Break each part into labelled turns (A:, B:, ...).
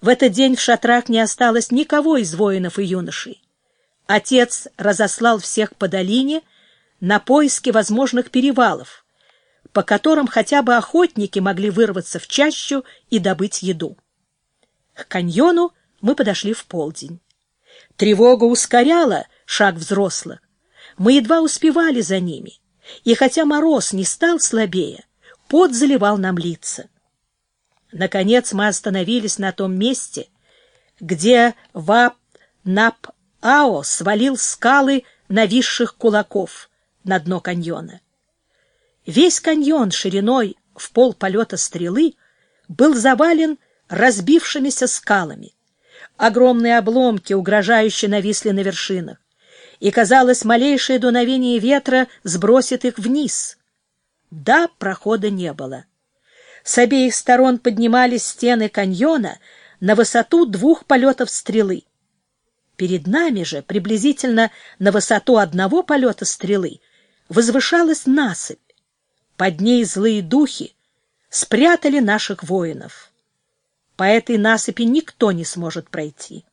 A: В этот день в шатрах не осталось никого из воинов и юношей. Отец разослал всех по долине на поиски возможных перевалов, по которым хотя бы охотники могли вырваться в чащу и добыть еду. К каньону мы подошли в полдень. Тревога ускоряла шаг взрослых. Мы едва успевали за ними, и хотя мороз не стал слабее, пот заливал нам лица. Наконец мы остановились на том месте, где Вап-Нап-Ао свалил скалы нависших кулаков на дно каньона. Весь каньон шириной в пол полета стрелы был завален разбившимися скалами. Огромные обломки угрожающе нависли на вершинах, и, казалось, малейшее дуновение ветра сбросит их вниз. Да, прохода не было. С обеих сторон поднимались стены каньона на высоту двух полетов стрелы. Перед нами же, приблизительно на высоту одного полета стрелы, возвышалась насыпь. Под ней злые духи спрятали наших воинов. По этой насыпи никто не сможет пройти.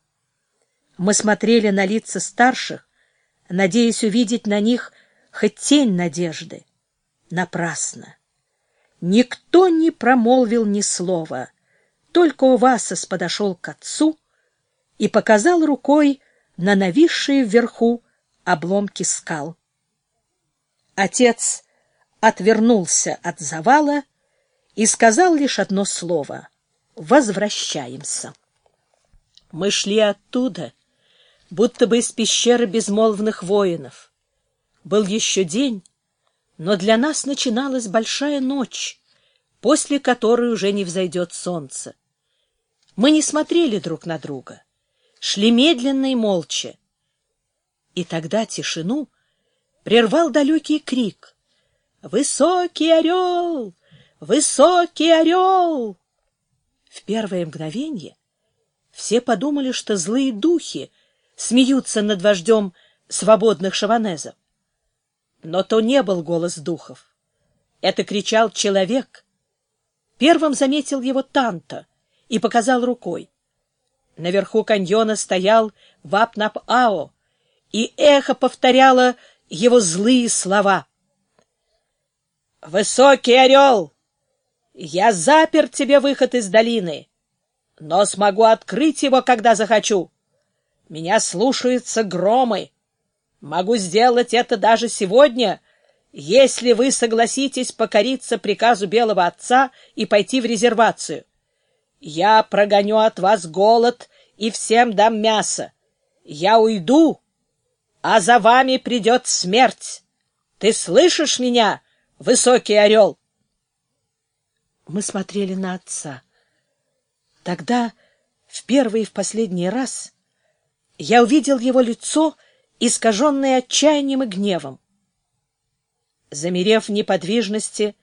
A: Мы смотрели на лица старших, надеясь увидеть на них хоть тень надежды. Напрасно. Никто не промолвил ни слова, только Увасос подошел к отцу и показал рукой на нависшие вверху обломки скал. Отец отвернулся от завала и сказал лишь одно слово — «Возвращаемся». Мы шли оттуда, будто бы из пещеры безмолвных воинов. Был еще день, но для нас начиналась большая ночь, после которой уже не взойдет солнце. Мы не смотрели друг на друга, шли медленно и молча. И тогда тишину прервал далекий крик — «Высокий орел! Высокий орел!» В первое мгновение все подумали, что злые духи смеются над вождем свободных шаванезов. Но то не был голос духов. Это кричал человек. Первым заметил его Танто и показал рукой. Наверху каньона стоял Вапнап-Ао, и эхо повторяло его злые слова — «Высокий орел! Я запер тебе выход из долины, но смогу открыть его, когда захочу. Меня слушаются громы. Могу сделать это даже сегодня, если вы согласитесь покориться приказу Белого Отца и пойти в резервацию. Я прогоню от вас голод и всем дам мясо. Я уйду, а за вами придет смерть. Ты слышишь меня?» Высокий орел!» Мы смотрели на отца. Тогда, в первый и в последний раз, я увидел его лицо, искаженное отчаянием и гневом. Замерев в неподвижности,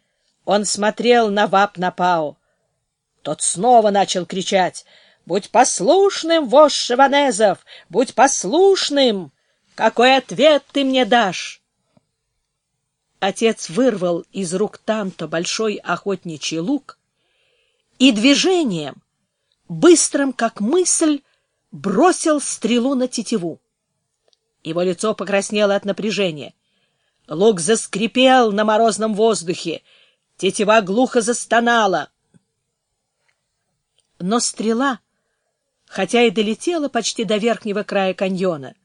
A: он смотрел на Вап-Напао. Тот снова начал кричать «Будь послушным, вождь Шиванезов! Будь послушным! Какой ответ ты мне дашь?» Отец вырвал из рук Танто большой охотничий лук и движением, быстрым как мысль, бросил стрелу на тетиву. Его лицо покраснело от напряжения. Лук заскрипел на морозном воздухе, тетива глухо застонала. Но стрела, хотя и долетела почти до верхнего края каньона,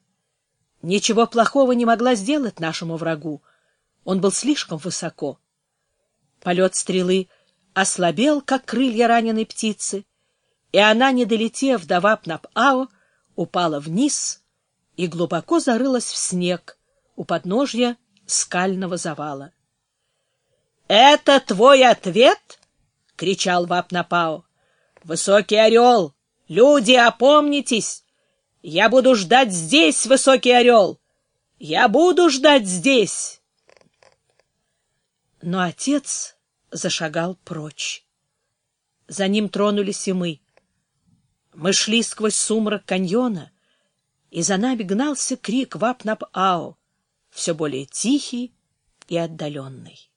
A: ничего плохого не могла сделать нашему врагу, он был слишком высоко. Полет стрелы ослабел, как крылья раненой птицы, и она, не долетев до Вапнап-Ао, упала вниз и глубоко зарылась в снег у подножья скального завала. — Это твой ответ? — кричал Вапнапао. — Высокий орел! Люди, опомнитесь! Я буду ждать здесь, высокий орел! Я буду ждать здесь! Но отец зашагал прочь. За ним тронулись и мы. Мы шли сквозь сумрак каньона, и за нами гнался крик Вапнап-Ао, все более тихий и отдаленный.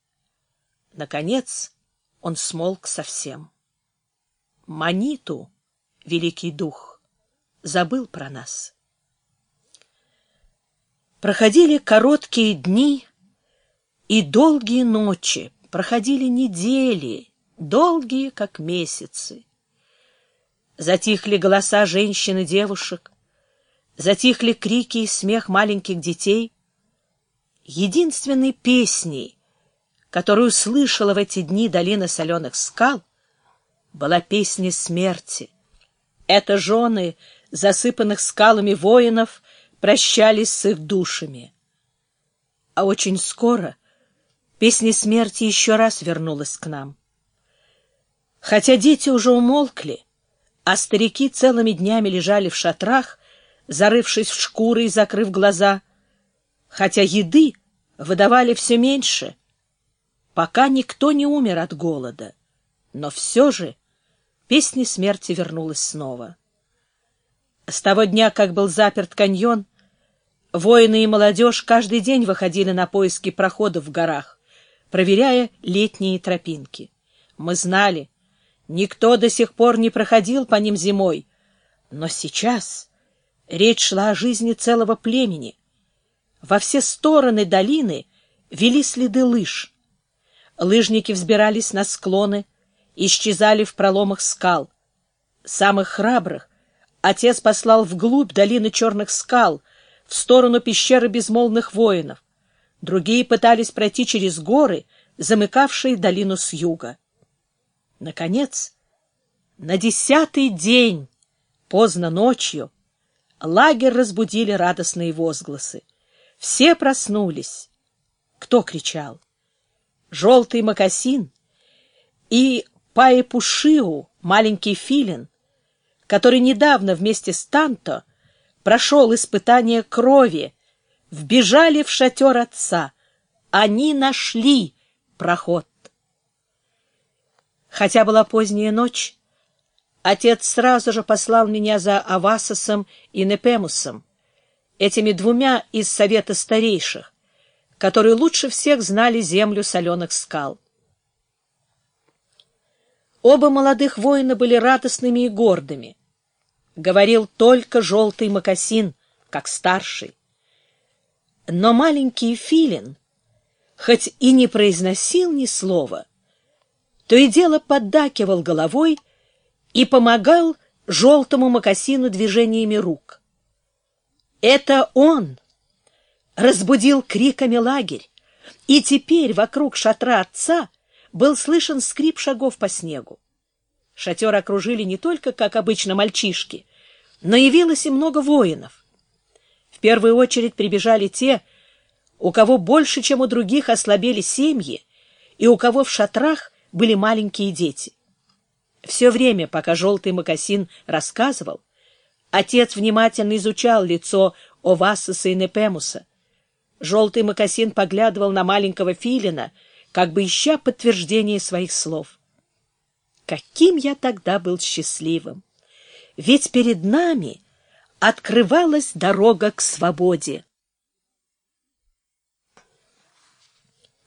A: Наконец он смолк совсем. Маниту Великий Дух, забыл про нас. Проходили короткие дни и долгие ночи, проходили недели, долгие, как месяцы. Затихли голоса женщин и девушек, затихли крики и смех маленьких детей. Единственной песней, которую слышала в эти дни долина соленых скал, была песня смерти. Это жены засыпанных скалами воинов прощались с их душами. А очень скоро песня смерти еще раз вернулась к нам. Хотя дети уже умолкли, а старики целыми днями лежали в шатрах, зарывшись в шкуры и закрыв глаза, хотя еды выдавали все меньше, пока никто не умер от голода. Но все же песня смерти вернулась снова. С того дня, как был заперт каньон, воины и молодежь каждый день выходили на поиски проходов в горах, проверяя летние тропинки. Мы знали, Никто до сих пор не проходил по ним зимой. Но сейчас речь шла о жизни целого племени. Во все стороны долины вели следы лыж. Лыжники взбирались на склоны, исчезали в проломах скал. Самых храбрых отец послал вглубь долины черных скал, в сторону пещеры безмолвных воинов. Другие пытались пройти через горы, замыкавшие долину с юга. Наконец, на десятый день, поздно ночью, лагерь разбудили радостные возгласы. Все проснулись. Кто кричал? Желтый мокасин и Паепушиу, маленький филин, который недавно вместе с Танто прошел испытание крови, вбежали в шатер отца. Они нашли проход. Хотя была поздняя ночь, отец сразу же послал меня за Авасосом и Непемусом, этими двумя из совета старейших, которые лучше всех знали землю соленых скал. Оба молодых воина были радостными и гордыми. Говорил только желтый мокасин, как старший. Но маленький филин, хоть и не произносил ни слова, то и дело поддакивал головой и помогал желтому мокасину движениями рук. Это он разбудил криками лагерь, и теперь вокруг шатра отца был слышен скрип шагов по снегу. Шатер окружили не только, как обычно, мальчишки, но явилось и много воинов. В первую очередь прибежали те, у кого больше, чем у других, ослабели семьи, и у кого в шатрах были маленькие дети. Все время, пока желтый мокасин рассказывал, отец внимательно изучал лицо Овасуса и Непемуса. Желтый мокасин поглядывал на маленького филина, как бы ища подтверждение своих слов. Каким я тогда был счастливым! Ведь перед нами открывалась дорога к свободе.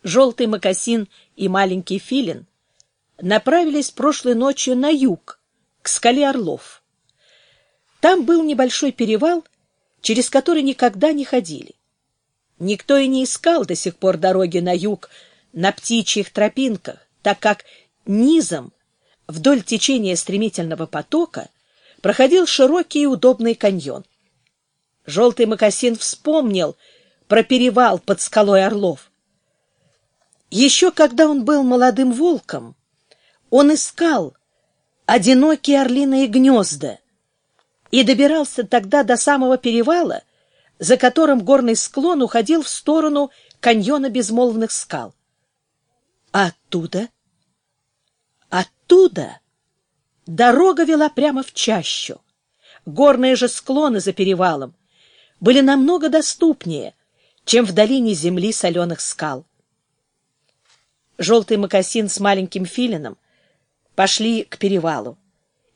A: Желтый мокасин и маленький филин направились прошлой ночью на юг, к скале Орлов. Там был небольшой перевал, через который никогда не ходили. Никто и не искал до сих пор дороги на юг на птичьих тропинках, так как низом, вдоль течения стремительного потока, проходил широкий и удобный каньон. Желтый мокасин вспомнил про перевал под скалой Орлов. Еще когда он был молодым волком, он искал одинокие орлиные гнезда и добирался тогда до самого перевала, за которым горный склон уходил в сторону каньона безмолвных скал. А оттуда, оттуда дорога вела прямо в чащу. Горные же склоны за перевалом были намного доступнее, чем в долине земли соленых скал. Желтый мокасин с маленьким филином пошли к перевалу.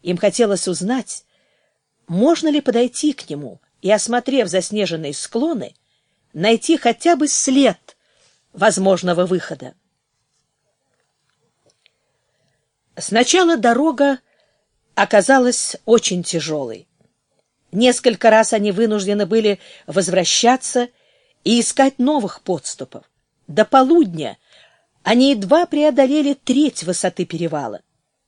A: Им хотелось узнать, можно ли подойти к нему и, осмотрев заснеженные склоны, найти хотя бы след возможного выхода. Сначала дорога оказалась очень тяжелой. Несколько раз они вынуждены были возвращаться и искать новых подступов. До полудня они едва преодолели треть высоты перевала.